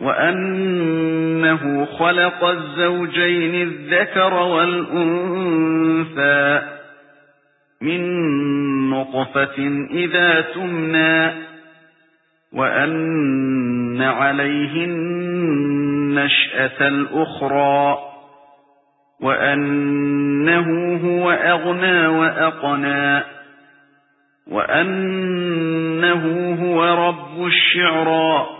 وأنه خلق الزوجين الذكر والأنثى من نطفة إذا تمنى وأن عليه النشأة الأخرى وأنه هو أغنى وأقنى وأنه هو رب الشعرى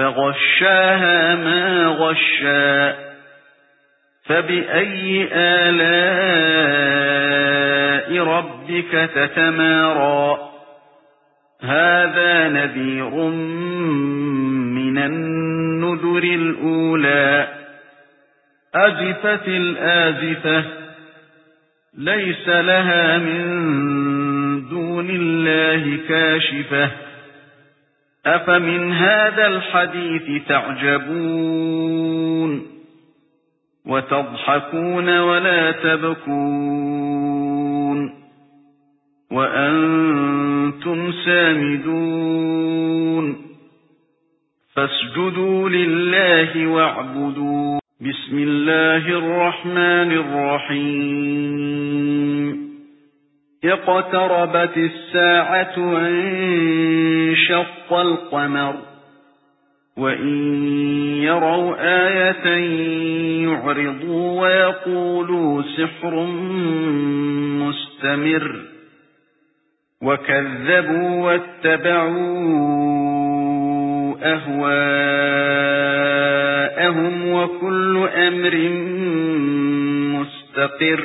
فغشاها ما غشا فبأي آلاء ربك تتمارى؟ هذا نذير من النذر الأولى. أزفت الآزفة ليس لها من دون الله كاشفة. أفمن هذا الحديث تعجبون وتضحكون ولا تبكون وأنتم سامدون فاسجدوا لله واعبدوا بسم الله الرحمن الرحيم اقتربت الساعة وانشق القمر وإن يروا آية يعرضوا ويقولوا سحر مستمر وكذبوا واتبعوا أهواءهم وكل أمر مستقر